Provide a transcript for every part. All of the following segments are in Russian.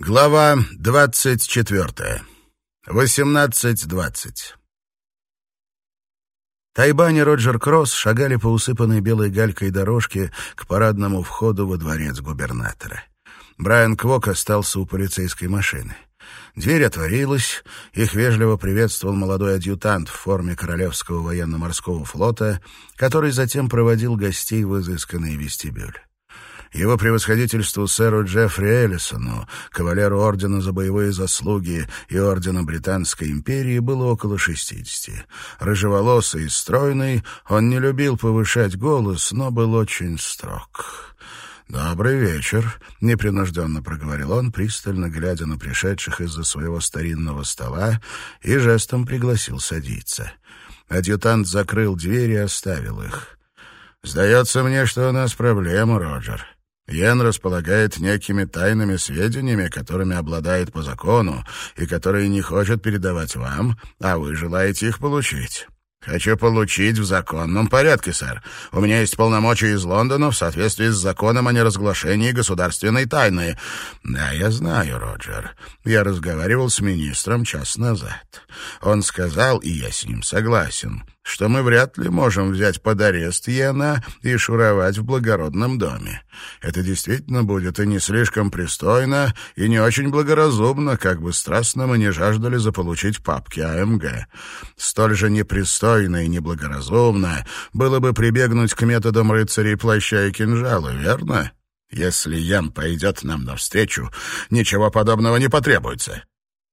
Глава двадцать четвертая. Восемнадцать двадцать. Тайбан и Роджер Кросс шагали по усыпанной белой галькой дорожке к парадному входу во дворец губернатора. Брайан Квок остался у полицейской машины. Дверь отворилась, их вежливо приветствовал молодой адъютант в форме Королевского военно-морского флота, который затем проводил гостей в изысканный вестибюль. Его превосходительству сэру Джеффри Эллисону, кавалеру ордена за боевые заслуги и ордена Британской империи, было около шестидесяти. Рыжеволосый и стройный, он не любил повышать голос, но был очень строг. «Добрый вечер», — непринужденно проговорил он, пристально глядя на пришедших из-за своего старинного стола и жестом пригласил садиться. Адъютант закрыл дверь и оставил их. «Сдается мне, что у нас проблема, Роджер. Йен располагает некими тайными сведениями, которыми обладает по закону, и которые не хочет передавать вам, а вы желаете их получить. «Хочу получить в законном порядке, сэр. У меня есть полномочия из Лондона в соответствии с законом о неразглашении государственной тайны». «Да, я знаю, Роджер. Я разговаривал с министром час назад. Он сказал, и я с ним согласен, что мы вряд ли можем взять под арест Йена и шуровать в благородном доме. Это действительно будет и не слишком пристойно, и не очень благоразумно, как бы страстно мы не жаждали заполучить папки АМГ. Столь же непристойно и неблагоразумно было бы прибегнуть к методам рыцарей плаща и кинжала, верно? Если Ян пойдет нам навстречу, ничего подобного не потребуется.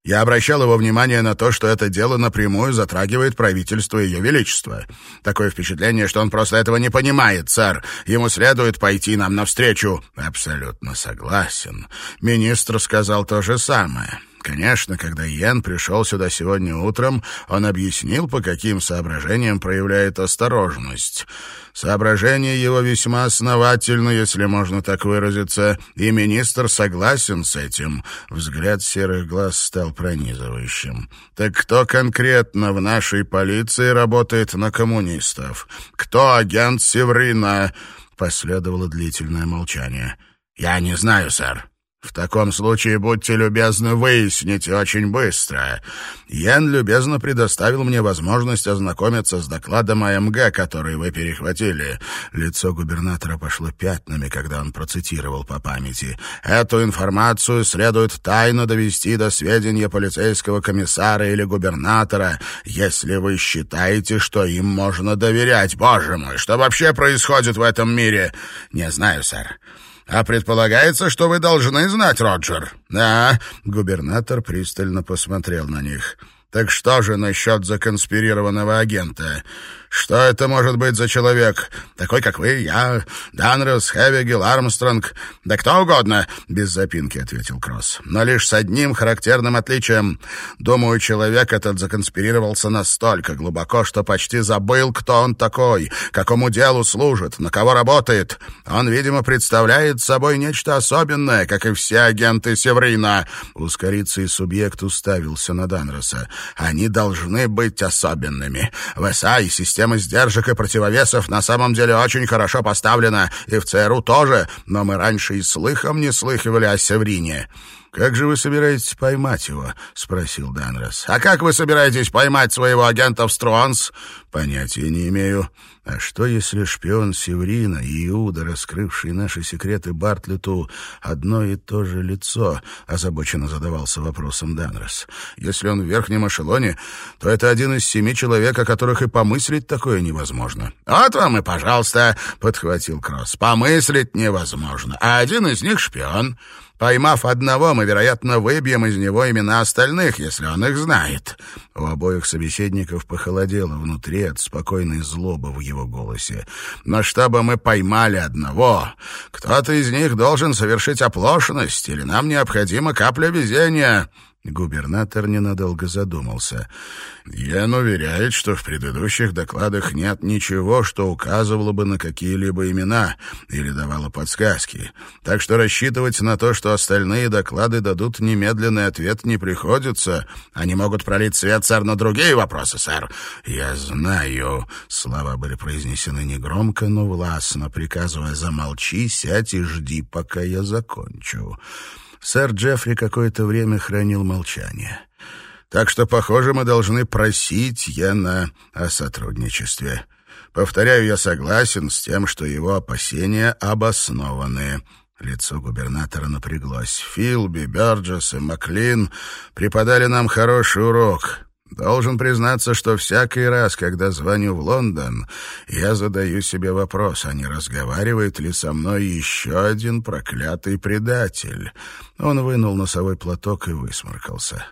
Я обращал его внимание на то, что это дело напрямую затрагивает правительство Ее Величества. Такое впечатление, что он просто этого не понимает, сэр. Ему следует пойти нам навстречу. Абсолютно согласен. Министр сказал то же самое. Конечно, когда Йен пришел сюда сегодня утром, он объяснил, по каким соображениям проявляет осторожность. Соображения его весьма основательны, если можно так выразиться, и министр согласен с этим. Взгляд серых глаз стал пронизывающим. Так кто конкретно в нашей полиции работает на коммунистов? Кто агент Севрина? Последовало длительное молчание. «Я не знаю, сэр», в таком случае будьте любезны выяснить очень быстро. Ян любезно предоставил мне возможность ознакомиться с докладом АМГ, который вы перехватили. Лицо губернатора пошло пятнами, когда он процитировал по памяти. Эту информацию следует тайно довести до сведения полицейского комиссара или губернатора, если вы считаете, что им можно доверять. Боже мой, что вообще происходит в этом мире? Не знаю, сэр. А предполагается, что вы должны знать, Роджер. Да, губернатор пристально посмотрел на них. Так что же насчет законспирированного агента? Что это может быть за человек? Такой, как вы, я, Данрос, Хевигел, Армстронг, да кто угодно, без запинки ответил Кросс. Но лишь с одним характерным отличием. Думаю, человек этот законспирировался настолько глубоко, что почти забыл, кто он такой, какому делу служит, на кого работает. Он, видимо, представляет собой нечто особенное, как и все агенты Севрина. Ускориться и субъект уставился на Данроса. Они должны быть особенными. В СА и системе Система сдержек и противовесов на самом деле очень хорошо поставлена, и в ЦРУ тоже, но мы раньше и слыхом не слыхивали о Севрине. «Как же вы собираетесь поймать его?» — спросил Данрос. «А как вы собираетесь поймать своего агента в Струанс?» «Понятия не имею. А что, если шпион Севрина и Иуда, раскрывший наши секреты Бартлету, одно и то же лицо?» — озабоченно задавался вопросом Данрос. «Если он в верхнем эшелоне, то это один из семи человек, о которых и помыслить такое невозможно». «Вот вам и пожалуйста», — подхватил Кросс. «Помыслить невозможно. А один из них шпион». Поймав одного, мы, вероятно, выбьем из него имена остальных, если он их знает». У обоих собеседников похолодело внутри от спокойной злобы в его голосе. «Но чтобы мы поймали одного, кто-то из них должен совершить оплошность, или нам необходима капля везения». Губернатор ненадолго задумался. «Ян уверяет, что в предыдущих докладах нет ничего, что указывало бы на какие-либо имена или давало подсказки. Так что рассчитывать на то, что остальные доклады дадут немедленный ответ, не приходится. Они могут пролить свет, сэр, на другие вопросы, сэр». «Я знаю». Слова были произнесены негромко, но властно, приказывая «замолчи, сядь и жди, пока я закончу». Сэр Джеффри какое-то время хранил молчание. «Так что, похоже, мы должны просить Йена о сотрудничестве. Повторяю, я согласен с тем, что его опасения обоснованы». Лицо губернатора напряглось. Филби, Бёрджес и Маклин преподали нам хороший урок. Должен признаться, что всякий раз, когда звоню в Лондон, я задаю себе вопрос, а не разговаривает ли со мной еще один проклятый предатель. Он вынул носовой платок и высморкался.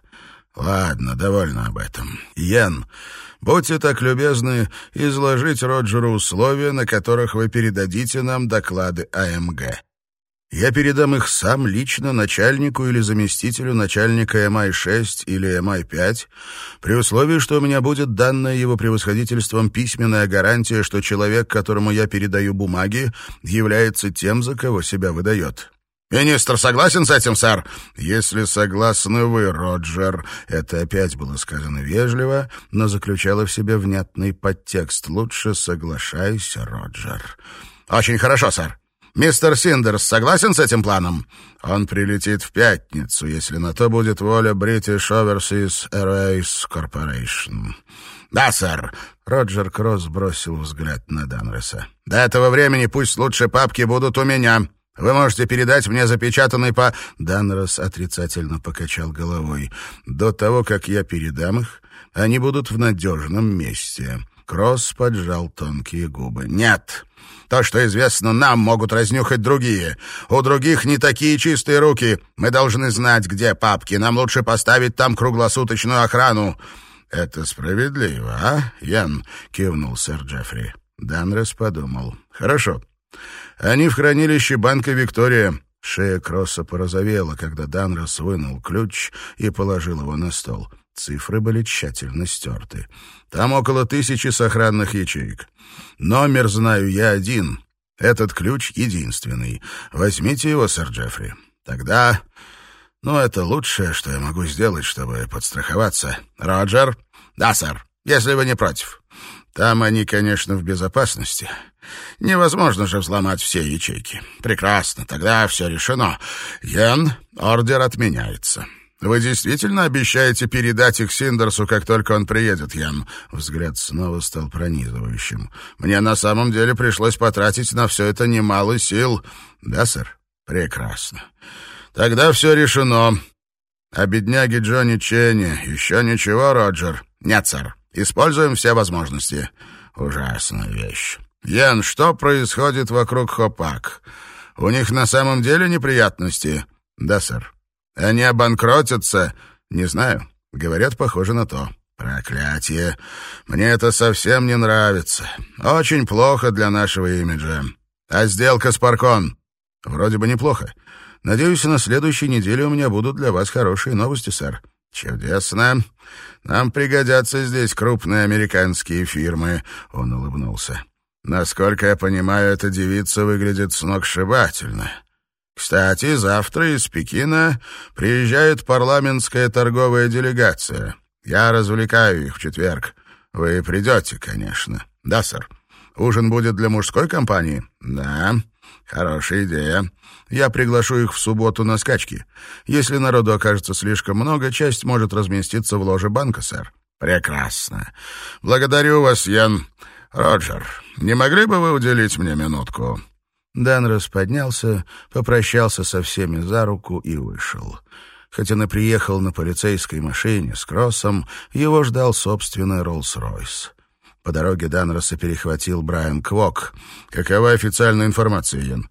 «Ладно, довольно об этом. Йен, будьте так любезны изложить Роджеру условия, на которых вы передадите нам доклады АМГ». Я передам их сам лично начальнику или заместителю начальника МИ-6 или МИ-5, при условии, что у меня будет данная его превосходительством письменная гарантия, что человек, которому я передаю бумаги, является тем, за кого себя выдает. «Министр согласен с этим, сэр?» «Если согласны вы, Роджер». Это опять было сказано вежливо, но заключало в себе внятный подтекст. «Лучше соглашайся, Роджер». «Очень хорошо, сэр. Мистер Синдерс согласен с этим планом? Он прилетит в пятницу, если на то будет воля British Overseas Airways Corporation. Да, сэр. Роджер Кросс бросил взгляд на Данреса. До этого времени пусть лучше папки будут у меня. Вы можете передать мне запечатанный по... Данрос отрицательно покачал головой. До того, как я передам их, они будут в надежном месте. Кросс поджал тонкие губы. «Нет, то, что известно нам, могут разнюхать другие. У других не такие чистые руки. Мы должны знать, где папки. Нам лучше поставить там круглосуточную охрану». «Это справедливо, а, Ян?» — кивнул сэр Джеффри. Данрес подумал. «Хорошо. Они в хранилище банка «Виктория». Шея Кросса порозовела, когда Данрос вынул ключ и положил его на стол. Цифры были тщательно стерты. Там около тысячи сохранных ячеек. Номер знаю я один. Этот ключ единственный. Возьмите его, сэр Джеффри. Тогда... Ну, это лучшее, что я могу сделать, чтобы подстраховаться. Роджер? Да, сэр, если вы не против. Там они, конечно, в безопасности. Невозможно же взломать все ячейки. Прекрасно, тогда все решено. Йен, ордер отменяется. «Вы действительно обещаете передать их Синдерсу, как только он приедет, Ян?» Взгляд снова стал пронизывающим. «Мне на самом деле пришлось потратить на все это немало сил». «Да, сэр?» «Прекрасно. Тогда все решено. А бедняге Джонни Ченни еще ничего, Роджер?» «Нет, сэр. Используем все возможности». «Ужасная вещь. Ян, что происходит вокруг Хопак? У них на самом деле неприятности?» «Да, сэр». Они обанкротятся? Не знаю. Говорят, похоже на то. Проклятие. Мне это совсем не нравится. Очень плохо для нашего имиджа. А сделка с Паркон? Вроде бы неплохо. Надеюсь, на следующей неделе у меня будут для вас хорошие новости, сэр. Чудесно. Нам пригодятся здесь крупные американские фирмы. Он улыбнулся. Насколько я понимаю, эта девица выглядит сногсшибательно. Кстати, завтра из Пекина приезжает парламентская торговая делегация. Я развлекаю их в четверг. Вы придете, конечно. Да, сэр. Ужин будет для мужской компании? Да. Хорошая идея. Я приглашу их в субботу на скачки. Если народу окажется слишком много, часть может разместиться в ложе банка, сэр. Прекрасно. Благодарю вас, Ян. Роджер, не могли бы вы уделить мне минутку? Данрос поднялся, попрощался со всеми за руку и вышел. Хотя он и приехал на полицейской машине с Кроссом, его ждал собственный Роллс-Ройс. По дороге Данроса перехватил Брайан Квок. «Какова официальная информация, Йен?»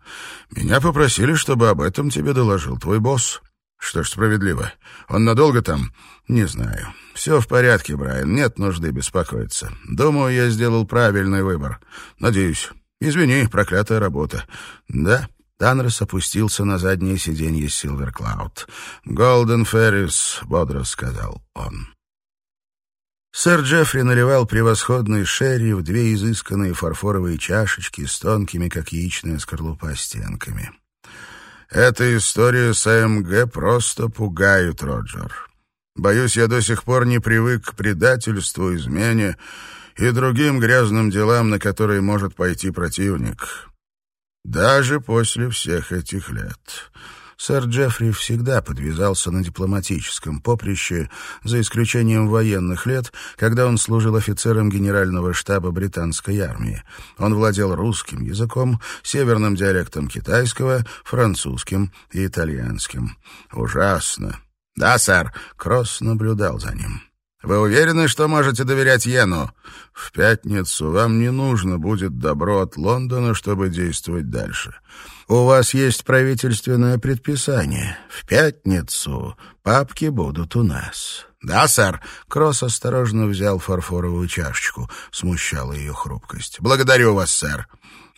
«Меня попросили, чтобы об этом тебе доложил твой босс». «Что ж, справедливо. Он надолго там?» «Не знаю. Все в порядке, Брайан. Нет нужды беспокоиться. Думаю, я сделал правильный выбор. Надеюсь. «Извини, проклятая работа». «Да». Танрес опустился на заднее сиденье Силвер Клауд. «Голден Феррис», — бодро сказал он. Сэр Джеффри наливал превосходный шерри в две изысканные фарфоровые чашечки с тонкими, как яичная скорлупа, стенками. «Эта история с АМГ просто пугает, Роджер. Боюсь, я до сих пор не привык к предательству, измене и другим грязным делам, на которые может пойти противник. Даже после всех этих лет. Сэр Джеффри всегда подвязался на дипломатическом поприще, за исключением военных лет, когда он служил офицером генерального штаба британской армии. Он владел русским языком, северным диалектом китайского, французским и итальянским. Ужасно. «Да, сэр», — Кросс наблюдал за ним. Вы уверены, что можете доверять Йену? В пятницу вам не нужно будет добро от Лондона, чтобы действовать дальше. У вас есть правительственное предписание. В пятницу папки будут у нас. Да, сэр. Кросс осторожно взял фарфоровую чашечку. Смущала ее хрупкость. Благодарю вас, сэр.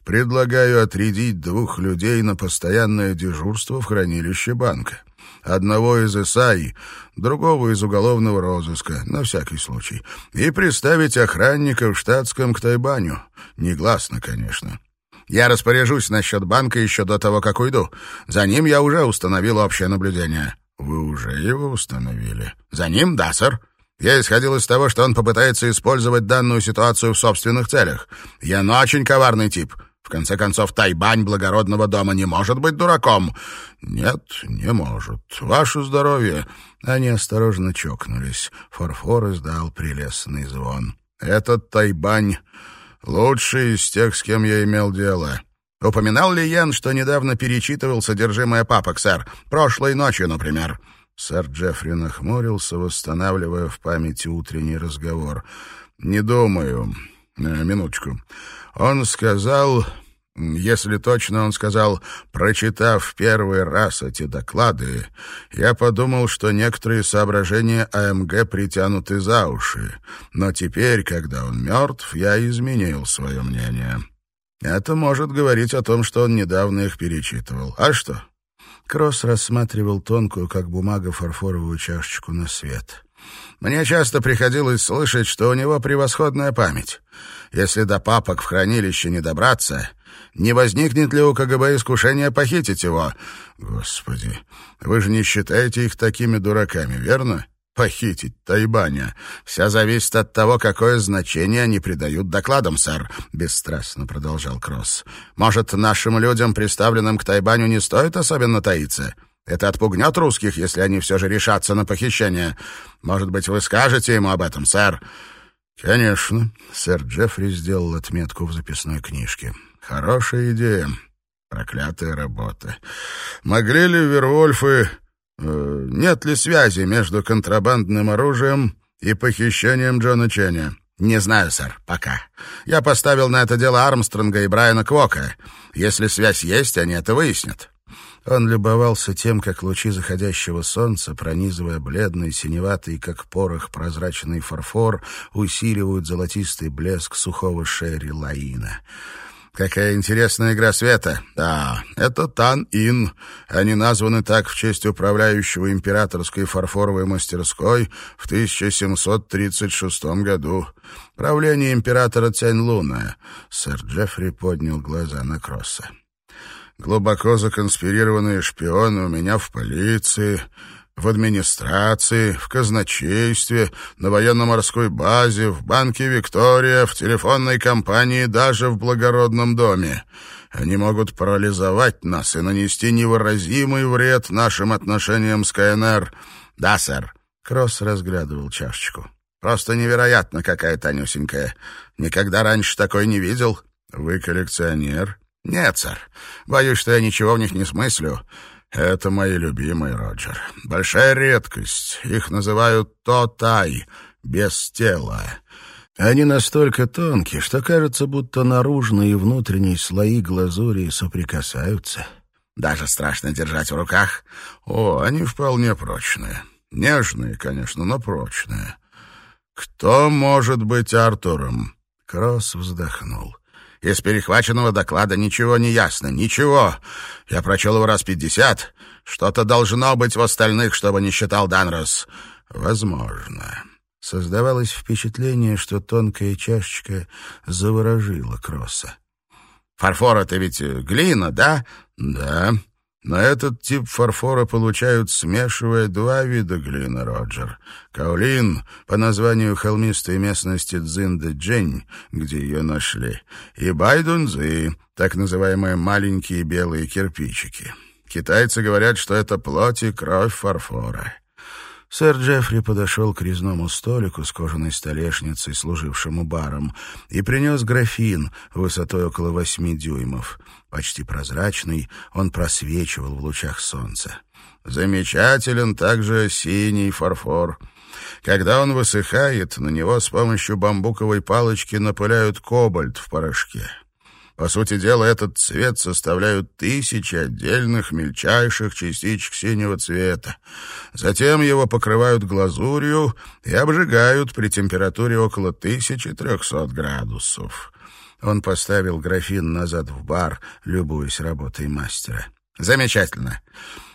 Предлагаю отрядить двух людей на постоянное дежурство в хранилище банка одного из ИСАИ, другого из уголовного розыска, на всякий случай, и приставить охранника в штатском к Тайбаню. Негласно, конечно. Я распоряжусь насчет банка еще до того, как уйду. За ним я уже установил общее наблюдение. Вы уже его установили? За ним, да, сэр. Я исходил из того, что он попытается использовать данную ситуацию в собственных целях. Я ну очень коварный тип. Конце концов, Тайбань благородного дома не может быть дураком. Нет, не может. Ваше здоровье. Они осторожно чокнулись. Фарфор издал прелестный звон. Этот Тайбань лучший из тех, с кем я имел дело. Упоминал ли Йен, что недавно перечитывал содержимое папок, сэр? Прошлой ночью, например. Сэр Джеффри нахмурился, восстанавливая в памяти утренний разговор. «Не думаю. Э, минуточку. Он сказал, если точно он сказал, прочитав первый раз эти доклады, я подумал, что некоторые соображения АМГ притянуты за уши. Но теперь, когда он мертв, я изменил свое мнение. Это может говорить о том, что он недавно их перечитывал. А что? Кросс рассматривал тонкую, как бумага, фарфоровую чашечку на свет. Мне часто приходилось слышать, что у него превосходная память. Если до папок в хранилище не добраться, не возникнет ли у КГБ искушения похитить его? Господи, вы же не считаете их такими дураками, верно? Похитить Тайбаня. Вся зависит от того, какое значение они придают докладам, сэр, бесстрастно продолжал Кросс. Может, нашим людям, приставленным к Тайбаню, не стоит особенно таиться? Это отпугнет русских, если они все же решатся на похищение. Может быть, вы скажете ему об этом, сэр?» «Конечно», — сэр Джеффри сделал отметку в записной книжке. «Хорошая идея. Проклятая работа. Могли ли Вервольфы... Э, нет ли связи между контрабандным оружием и похищением Джона Ченни?» «Не знаю, сэр, пока. Я поставил на это дело Армстронга и Брайана Квока. Если связь есть, они это выяснят». Он любовался тем, как лучи заходящего солнца, пронизывая бледный, синеватый, как порох, прозрачный фарфор, усиливают золотистый блеск сухого шерри Лаина. Какая интересная игра света. Да, это Тан-Ин. Они названы так в честь управляющего императорской фарфоровой мастерской в 1736 году. Правление императора Цянь-Луна. Сэр Джеффри поднял глаза на Кросса. Глубоко законспирированные шпионы у меня в полиции, в администрации, в казначействе, на военно-морской базе, в банке «Виктория», в телефонной компании, даже в благородном доме. Они могут парализовать нас и нанести невыразимый вред нашим отношениям с КНР. Да, сэр. Кросс разглядывал чашечку. Просто невероятно какая тонюсенькая. Никогда раньше такой не видел. Вы коллекционер? «Нет, сэр. Боюсь, что я ничего в них не смыслю. Это мои любимые, Роджер. Большая редкость. Их называют тотай, без тела. Они настолько тонкие, что кажется, будто наружные и внутренние слои глазури соприкасаются. Даже страшно держать в руках. О, они вполне прочные. Нежные, конечно, но прочные. Кто может быть Артуром?» Кросс вздохнул. Из перехваченного доклада ничего не ясно. Ничего. Я прочел его раз пятьдесят. Что-то должно быть в остальных, чтобы не считал Данрос. Возможно. Создавалось впечатление, что тонкая чашечка заворожила Кросса. «Фарфор — это ведь глина, да?» «Да. Но этот тип фарфора получают, смешивая два вида глины, Роджер. Каолин, по названию холмистой местности Цзинда-Джень, где ее нашли, и Байдунзы, так называемые маленькие белые кирпичики. Китайцы говорят, что это плоть и кровь фарфора. Сэр Джеффри подошел к резному столику с кожаной столешницей, служившему баром, и принес графин высотой около восьми дюймов. Почти прозрачный, он просвечивал в лучах солнца. Замечателен также синий фарфор. Когда он высыхает, на него с помощью бамбуковой палочки напыляют кобальт в порошке. По сути дела, этот цвет составляют тысячи отдельных мельчайших частичек синего цвета. Затем его покрывают глазурью и обжигают при температуре около 1300 градусов. Он поставил графин назад в бар, любуясь работой мастера. «Замечательно!»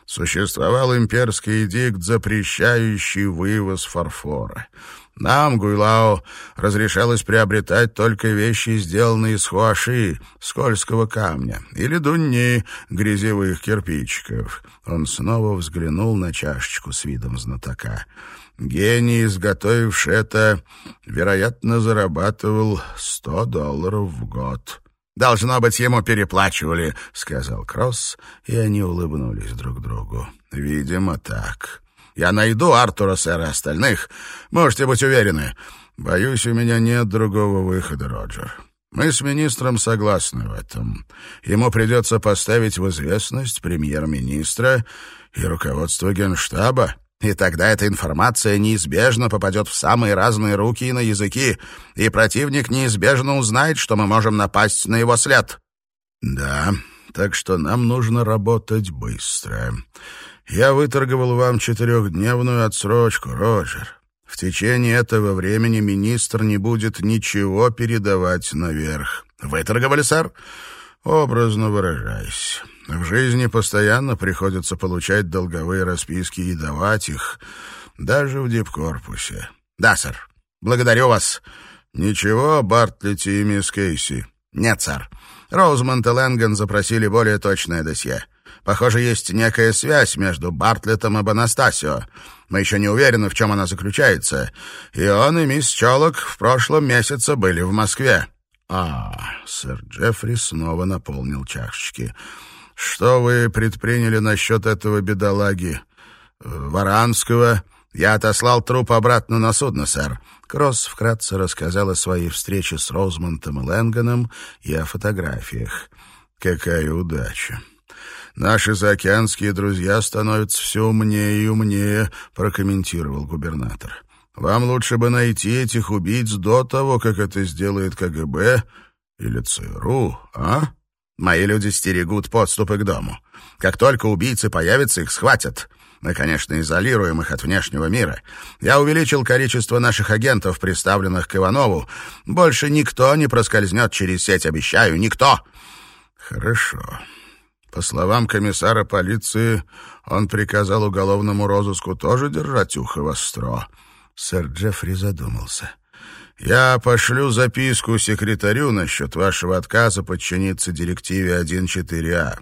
Существовал имперский эдикт, запрещающий вывоз фарфора. Нам, Гуйлао, разрешалось приобретать только вещи, сделанные из хуаши, скользкого камня, или дунни, грязевых кирпичиков. Он снова взглянул на чашечку с видом знатока. Гений, изготовивший это, вероятно, зарабатывал сто долларов в год. «Должно быть, ему переплачивали», — сказал Кросс, и они улыбнулись друг другу. «Видимо, так». Я найду Артура, сэр, и остальных. Можете быть уверены. Боюсь, у меня нет другого выхода, Роджер. Мы с министром согласны в этом. Ему придется поставить в известность премьер-министра и руководство генштаба. И тогда эта информация неизбежно попадет в самые разные руки и на языки, и противник неизбежно узнает, что мы можем напасть на его след. Да, так что нам нужно работать быстро. Я выторговал вам четырехдневную отсрочку, Роджер. В течение этого времени министр не будет ничего передавать наверх. Выторговали, сэр? Образно выражаясь. В жизни постоянно приходится получать долговые расписки и давать их, даже в дипкорпусе. Да, сэр. Благодарю вас. Ничего, Бартлетти и мисс Кейси? Нет, сэр. Роузмонд и Лэнган запросили более точное досье. Похоже, есть некая связь между Бартлетом и Бонастасио. Мы еще не уверены, в чем она заключается. И он, и мисс Чолок в прошлом месяце были в Москве». «А, сэр Джеффри снова наполнил чашечки. Что вы предприняли насчет этого бедолаги? Варанского?» «Я отослал труп обратно на судно, сэр». Кросс вкратце рассказал о своей встрече с Розмонтом и Лэнганом и о фотографиях. «Какая удача!» Наши заокеанские друзья становятся все умнее и умнее», — прокомментировал губернатор. «Вам лучше бы найти этих убийц до того, как это сделает КГБ или ЦРУ, а? Мои люди стерегут подступы к дому. Как только убийцы появятся, их схватят». Мы, конечно, изолируем их от внешнего мира. Я увеличил количество наших агентов, представленных к Иванову. Больше никто не проскользнет через сеть, обещаю, никто. Хорошо. По словам комиссара полиции, он приказал уголовному розыску тоже держать ухо востро. Сэр Джеффри задумался. «Я пошлю записку секретарю насчет вашего отказа подчиниться директиве 1.4а.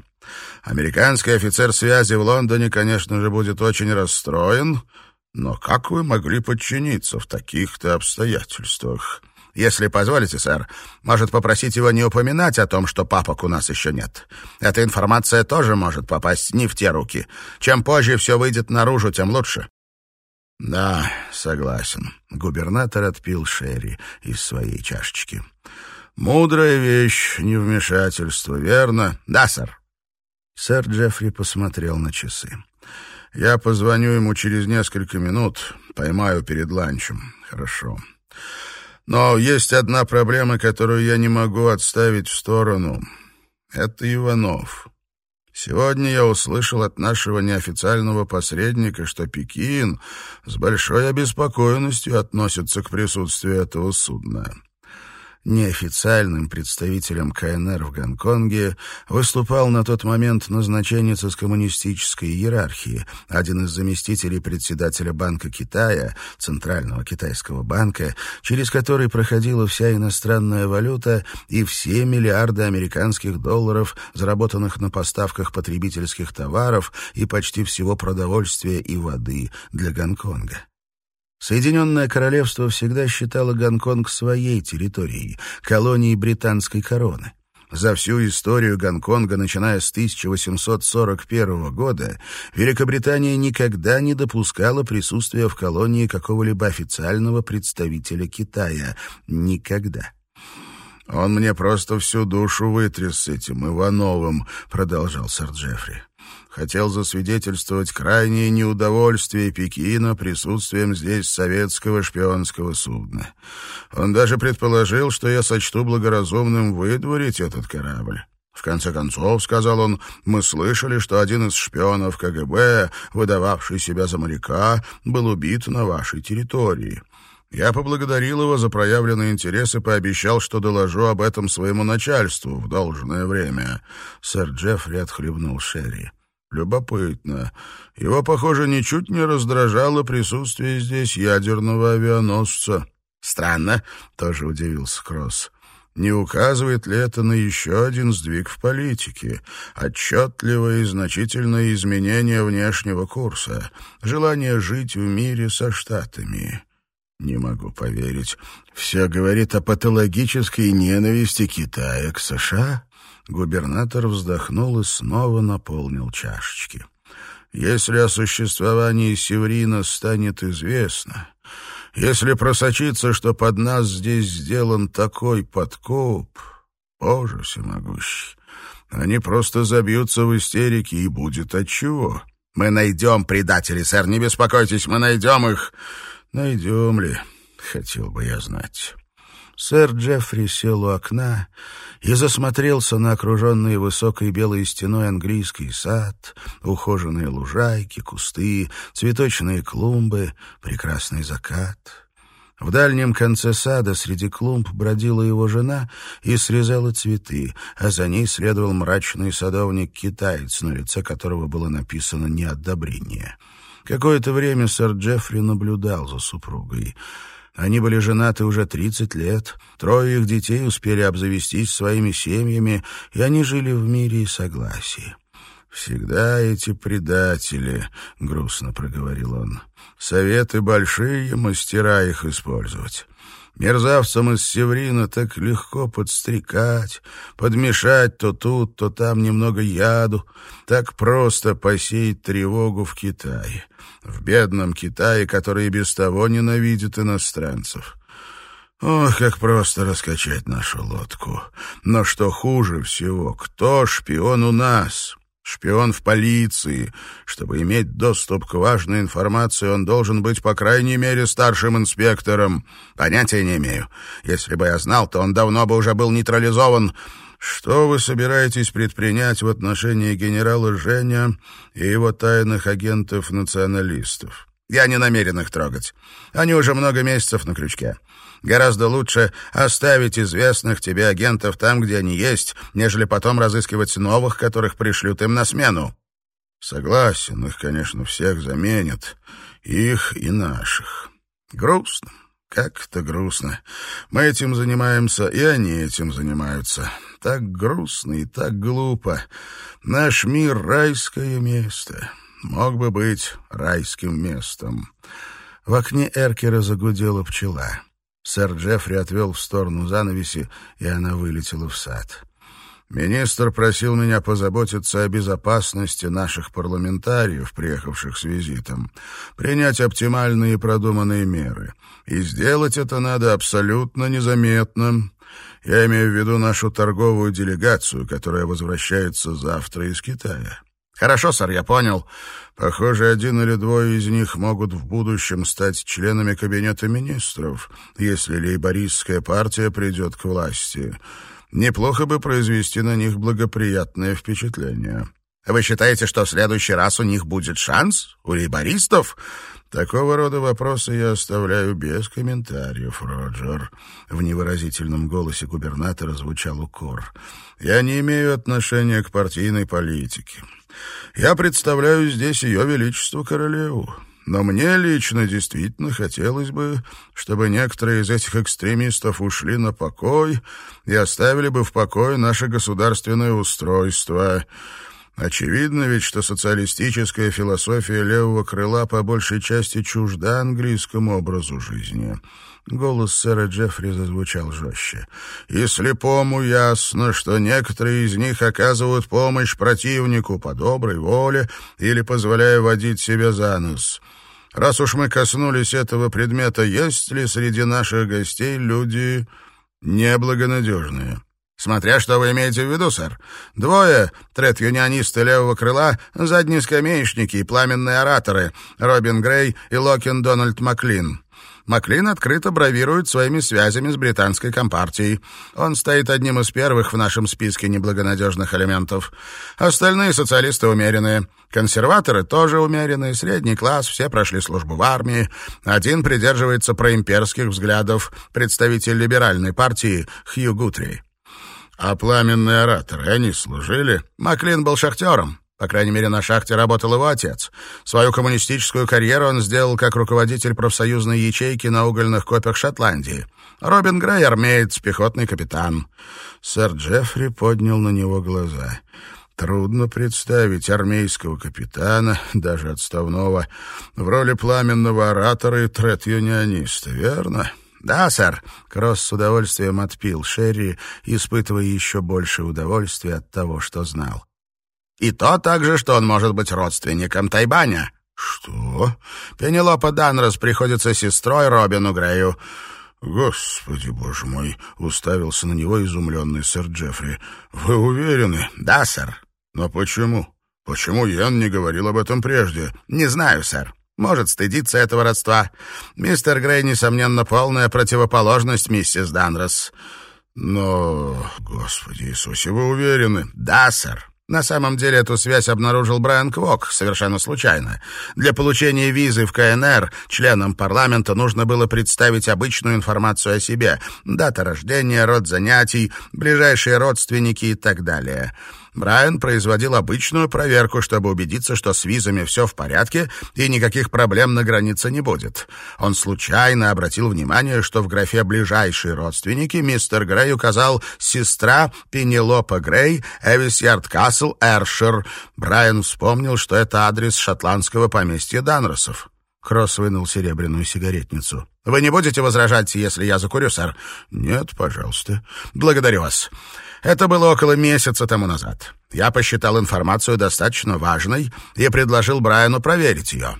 Американский офицер связи в Лондоне, конечно же, будет очень расстроен, но как вы могли подчиниться в таких-то обстоятельствах?» Если позволите, сэр, может попросить его не упоминать о том, что папок у нас еще нет. Эта информация тоже может попасть не в те руки. Чем позже все выйдет наружу, тем лучше». «Да, согласен». Губернатор отпил Шерри из своей чашечки. «Мудрая вещь, невмешательство, верно?» «Да, сэр». Сэр Джеффри посмотрел на часы. «Я позвоню ему через несколько минут, поймаю перед ланчем. Хорошо. Но есть одна проблема, которую я не могу отставить в сторону. Это Иванов. Сегодня я услышал от нашего неофициального посредника, что Пекин с большой обеспокоенностью относится к присутствию этого судна неофициальным представителем КНР в Гонконге, выступал на тот момент назначенец из коммунистической иерархии, один из заместителей председателя Банка Китая, Центрального китайского банка, через который проходила вся иностранная валюта и все миллиарды американских долларов, заработанных на поставках потребительских товаров и почти всего продовольствия и воды для Гонконга. Соединенное Королевство всегда считало Гонконг своей территорией, колонией британской короны. За всю историю Гонконга, начиная с 1841 года, Великобритания никогда не допускала присутствия в колонии какого-либо официального представителя Китая. Никогда. «Он мне просто всю душу вытряс с этим Ивановым», — продолжал сэр Джеффри. «Хотел засвидетельствовать крайнее неудовольствие Пекина присутствием здесь советского шпионского судна. Он даже предположил, что я сочту благоразумным выдворить этот корабль». В конце концов, — сказал он, — мы слышали, что один из шпионов КГБ, выдававший себя за моряка, был убит на вашей территории. Я поблагодарил его за проявленный интерес и пообещал, что доложу об этом своему начальству в должное время. Сэр Джеффри отхлебнул Шерри. Любопытно. Его, похоже, ничуть не раздражало присутствие здесь ядерного авианосца. Странно, тоже удивился Кросс. Не указывает ли это на еще один сдвиг в политике, отчетливое и значительное изменение внешнего курса, желание жить в мире со Штатами? Не могу поверить. Все говорит о патологической ненависти Китая к США. Губернатор вздохнул и снова наполнил чашечки. Если о существовании Севрина станет известно, если просочится, что под нас здесь сделан такой подкоп, Боже всемогущий, они просто забьются в истерике, и будет отчего. Мы найдем предателей, сэр, не беспокойтесь, мы найдем их. Найдем ли, хотел бы я знать. Сэр Джеффри сел у окна и засмотрелся на окруженный высокой белой стеной английский сад, ухоженные лужайки, кусты, цветочные клумбы, прекрасный закат. В дальнем конце сада среди клумб бродила его жена и срезала цветы, а за ней следовал мрачный садовник-китаец, на лице которого было написано «неодобрение». Какое-то время сэр Джеффри наблюдал за супругой. Они были женаты уже 30 лет, трое их детей успели обзавестись своими семьями, и они жили в мире и согласии. «Всегда эти предатели», — грустно проговорил он. «Советы большие, мастера их использовать. Мерзавцам из Севрина так легко подстрекать, подмешать то тут, то там немного яду, так просто посеять тревогу в Китае, в бедном Китае, который и без того ненавидит иностранцев. Ох, как просто раскачать нашу лодку. Но что хуже всего, кто шпион у нас?» Шпион в полиции. Чтобы иметь доступ к важной информации, он должен быть, по крайней мере, старшим инспектором. Понятия не имею. Если бы я знал, то он давно бы уже был нейтрализован. Что вы собираетесь предпринять в отношении генерала Женя и его тайных агентов-националистов? Я не намерен их трогать. Они уже много месяцев на крючке. Гораздо лучше оставить известных тебе агентов там, где они есть, нежели потом разыскивать новых, которых пришлют им на смену. Согласен, их, конечно, всех заменят. Их и наших. Грустно. Как-то грустно. Мы этим занимаемся, и они этим занимаются. Так грустно и так глупо. Наш мир — райское место. Мог бы быть райским местом. В окне Эркера загудела пчела. Сэр Джеффри отвел в сторону занавеси, и она вылетела в сад. Министр просил меня позаботиться о безопасности наших парламентариев, приехавших с визитом, принять оптимальные и продуманные меры. И сделать это надо абсолютно незаметно. Я имею в виду нашу торговую делегацию, которая возвращается завтра из Китая. «Хорошо, сэр, я понял. Похоже, один или двое из них могут в будущем стать членами Кабинета министров, если лейбористская партия придет к власти. Неплохо бы произвести на них благоприятное впечатление». «Вы считаете, что в следующий раз у них будет шанс? У лейбористов?» Такого рода вопросы я оставляю без комментариев, Роджер. В невыразительном голосе губернатора звучал укор. Я не имею отношения к партийной политике. Я представляю здесь ее величество королеву. Но мне лично действительно хотелось бы, чтобы некоторые из этих экстремистов ушли на покой и оставили бы в покое наше государственное устройство. Очевидно ведь, что социалистическая философия левого крыла по большей части чужда английскому образу жизни. Голос сэра Джеффри зазвучал жестче. «И слепому ясно, что некоторые из них оказывают помощь противнику по доброй воле или позволяя водить себя за нос. Раз уж мы коснулись этого предмета, есть ли среди наших гостей люди неблагонадежные?» Смотря что вы имеете в виду, сэр. Двое, трет-юнионисты левого крыла, заднескамеечники и пламенные ораторы, Робин Грей и Локин Дональд Маклин. Маклин открыто бравирует своими связями с британской компартией. Он стоит одним из первых в нашем списке неблагонадежных элементов. Остальные социалисты умеренные. Консерваторы тоже умеренные, средний класс, все прошли службу в армии. Один придерживается проимперских взглядов, представитель либеральной партии Хью Гутри. А пламенные ораторы, они служили? Маклин был шахтером. По крайней мере, на шахте работал его отец. Свою коммунистическую карьеру он сделал как руководитель профсоюзной ячейки на угольных копях Шотландии. Робин Грей — армеец, пехотный капитан. Сэр Джеффри поднял на него глаза. Трудно представить армейского капитана, даже отставного, в роли пламенного оратора и трет-юниониста, верно? «Да, сэр». Кросс с удовольствием отпил Шерри, испытывая еще больше удовольствия от того, что знал. «И то также, что он может быть родственником Тайбаня». «Что?» «Пенелопа Данрос приходится сестрой Робину Грею». «Господи, боже мой!» — уставился на него изумленный сэр Джеффри. «Вы уверены?» «Да, сэр». «Но почему? Почему Ян не говорил об этом прежде?» «Не знаю, сэр. Может стыдиться этого родства. Мистер Грей, несомненно, полная противоположность миссис Данрос. Но, Господи Иисусе, вы уверены? Да, сэр. На самом деле эту связь обнаружил Брайан Квок совершенно случайно. Для получения визы в КНР членам парламента нужно было представить обычную информацию о себе. Дата рождения, род занятий, ближайшие родственники и так далее. Брайан производил обычную проверку, чтобы убедиться, что с визами все в порядке и никаких проблем на границе не будет. Он случайно обратил внимание, что в графе «ближайшие родственники» мистер Грей указал «сестра Пенелопа Грей, Эвисьярд Касл, Эршир». Брайан вспомнил, что это адрес шотландского поместья Данросов. Кросс вынул серебряную сигаретницу. «Вы не будете возражать, если я закурю, сэр?» «Нет, пожалуйста». «Благодарю вас. Это было около месяца тому назад. Я посчитал информацию достаточно важной и предложил Брайану проверить ее.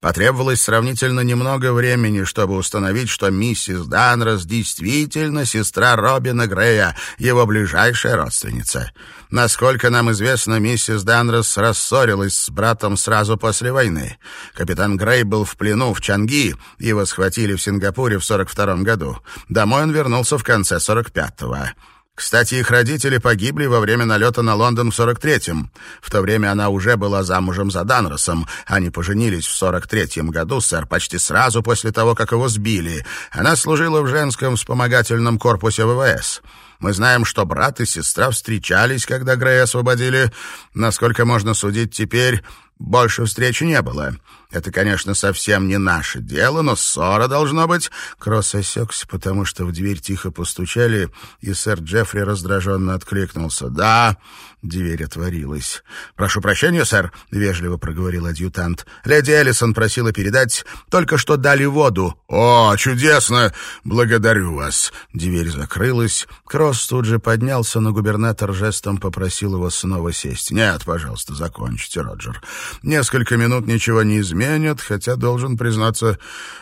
Потребовалось сравнительно немного времени, чтобы установить, что миссис Данрос действительно сестра Робина Грея, его ближайшая родственница. Насколько нам известно, миссис Данрос рассорилась с братом сразу после войны. Капитан Грей был в плену в Чанги, его схватили в Сингапуре в 42 году. Домой он вернулся в конце 45-го. Кстати, их родители погибли во время налета на Лондон в 43-м. В то время она уже была замужем за Данросом. Они поженились в 43-м году, сэр, почти сразу после того, как его сбили. Она служила в женском вспомогательном корпусе ВВС. Мы знаем, что брат и сестра встречались, когда Грея освободили. Насколько можно судить теперь, больше встречи не было. Это, конечно, совсем не наше дело, но ссора должна быть. Кросс осекся, потому что в дверь тихо постучали, и сэр Джеффри раздраженно откликнулся. «Да». Дверь отворилась. «Прошу прощения, сэр», — вежливо проговорил адъютант. «Леди Эллисон просила передать. Только что дали воду». «О, чудесно! Благодарю вас». Дверь закрылась. Кросс тут же поднялся, но губернатор жестом попросил его снова сесть. «Нет, пожалуйста, закончите, Роджер. Несколько минут ничего не изменится изменят, хотя, должен признаться,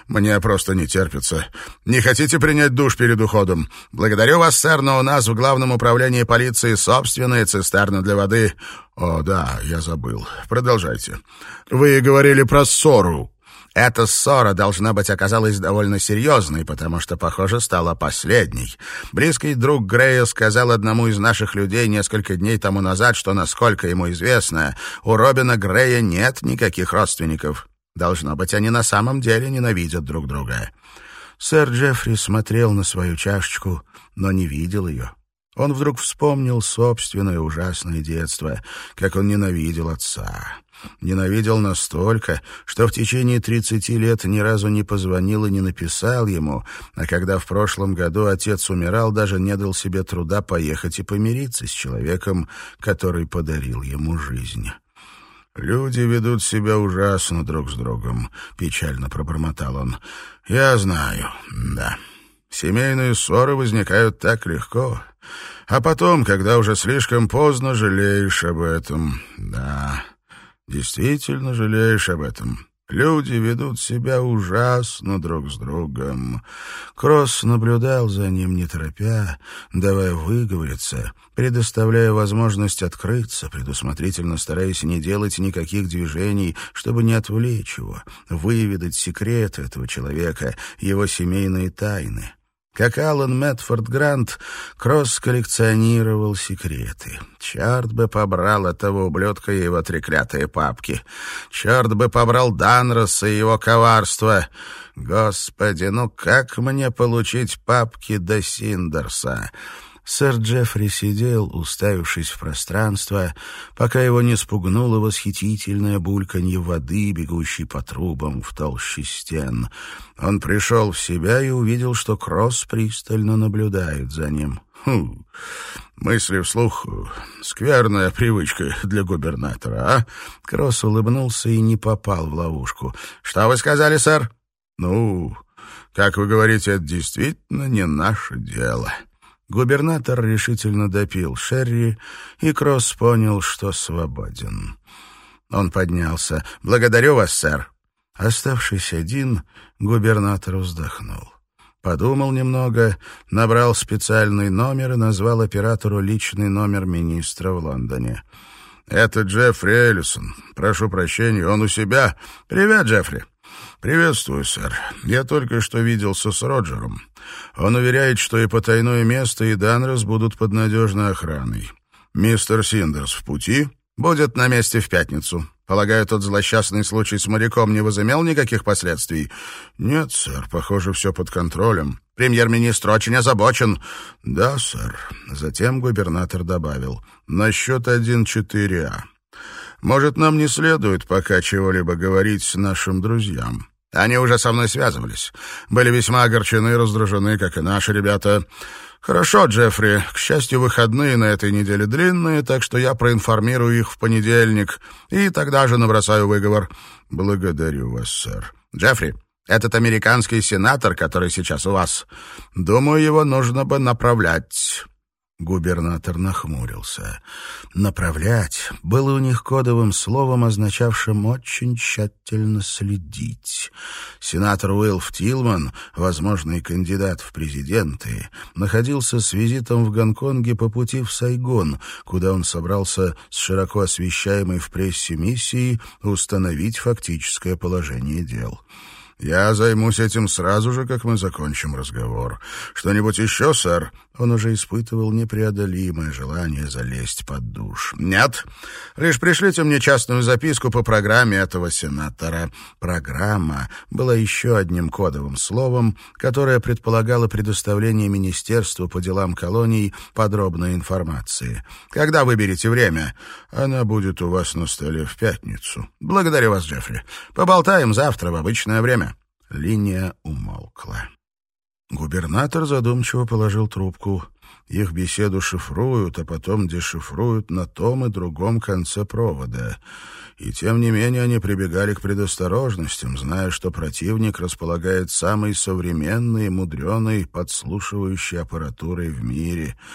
мне просто не терпится. Не хотите принять душ перед уходом? Благодарю вас, сэр, но у нас в главном управлении полиции собственная цистерна для воды. О, да, я забыл. Продолжайте. Вы говорили про ссору. Эта ссора, должна быть, оказалась довольно серьезной, потому что, похоже, стала последней. Близкий друг Грея сказал одному из наших людей несколько дней тому назад, что, насколько ему известно, у Робина Грея нет никаких родственников. Должно быть, они на самом деле ненавидят друг друга. Сэр Джеффри смотрел на свою чашечку, но не видел ее. Он вдруг вспомнил собственное ужасное детство, как он ненавидел отца. Ненавидел настолько, что в течение тридцати лет ни разу не позвонил и не написал ему, а когда в прошлом году отец умирал, даже не дал себе труда поехать и помириться с человеком, который подарил ему жизнь. «Люди ведут себя ужасно друг с другом», — печально пробормотал он. «Я знаю, да. Семейные ссоры возникают так легко. А потом, когда уже слишком поздно, жалеешь об этом. Да, действительно жалеешь об этом. Люди ведут себя ужасно друг с другом. Кросс наблюдал за ним, не торопя, давая выговориться, предоставляя возможность открыться, предусмотрительно стараясь не делать никаких движений, чтобы не отвлечь его, выведать секреты этого человека, его семейные тайны. Как Алан Мэтфорд Грант, Кросс коллекционировал секреты. Черт бы побрал этого ублюдка и его треклятые папки. Черт бы побрал Данроса и его коварство. Господи, ну как мне получить папки до Синдерса? Сэр Джеффри сидел, уставившись в пространство, пока его не спугнуло восхитительное бульканье воды, бегущей по трубам в толще стен. Он пришел в себя и увидел, что Кросс пристально наблюдает за ним. Хм, мысли вслух — скверная привычка для губернатора, а? Кросс улыбнулся и не попал в ловушку. «Что вы сказали, сэр?» «Ну, как вы говорите, это действительно не наше дело». Губернатор решительно допил Шерри, и Кросс понял, что свободен. Он поднялся. «Благодарю вас, сэр». Оставшись один, губернатор вздохнул. Подумал немного, набрал специальный номер и назвал оператору личный номер министра в Лондоне. «Это Джеффри Эллисон. Прошу прощения, он у себя. Привет, Джеффри». «Приветствую, сэр. Я только что виделся с Роджером. Он уверяет, что и потайное место, и Данрос будут под надежной охраной. Мистер Синдерс в пути? Будет на месте в пятницу. Полагаю, тот злосчастный случай с моряком не возымел никаких последствий? Нет, сэр, похоже, все под контролем. Премьер-министр очень озабочен. Да, сэр. Затем губернатор добавил. Насчет 1.4а. Может, нам не следует пока чего-либо говорить нашим друзьям. Они уже со мной связывались. Были весьма огорчены и раздражены, как и наши ребята. Хорошо, Джеффри. К счастью, выходные на этой неделе длинные, так что я проинформирую их в понедельник и тогда же набросаю выговор. Благодарю вас, сэр. Джеффри, этот американский сенатор, который сейчас у вас, думаю, его нужно бы направлять. Губернатор нахмурился. «Направлять» было у них кодовым словом, означавшим «очень тщательно следить». Сенатор Уилф Тилман, возможный кандидат в президенты, находился с визитом в Гонконге по пути в Сайгон, куда он собрался с широко освещаемой в прессе миссией установить фактическое положение дел. Я займусь этим сразу же, как мы закончим разговор. Что-нибудь еще, сэр?» Он уже испытывал непреодолимое желание залезть под душ. «Нет. Лишь пришлите мне частную записку по программе этого сенатора». «Программа» была еще одним кодовым словом, которое предполагало предоставление Министерству по делам колоний подробной информации. «Когда выберете время?» «Она будет у вас на столе в пятницу». «Благодарю вас, Джеффри. Поболтаем завтра в обычное время». Линия умолкла. Губернатор задумчиво положил трубку. Их беседу шифруют, а потом дешифруют на том и другом конце провода. И тем не менее они прибегали к предосторожностям, зная, что противник располагает самой современной, мудреной, подслушивающей аппаратурой в мире —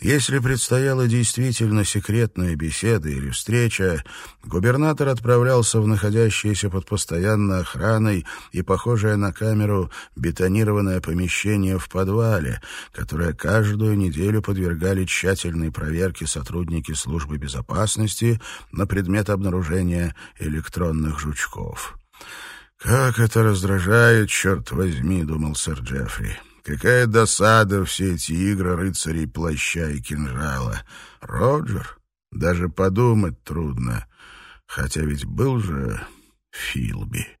если предстояла действительно секретная беседа или встреча, губернатор отправлялся в находящееся под постоянной охраной и похожее на камеру бетонированное помещение в подвале, которое каждую неделю подвергали тщательной проверке сотрудники службы безопасности на предмет обнаружения электронных жучков. «Как это раздражает, черт возьми», — думал сэр Джеффри. Какая досада все эти игры рыцарей плаща и кинжала. Роджер? Даже подумать трудно. Хотя ведь был же Филби.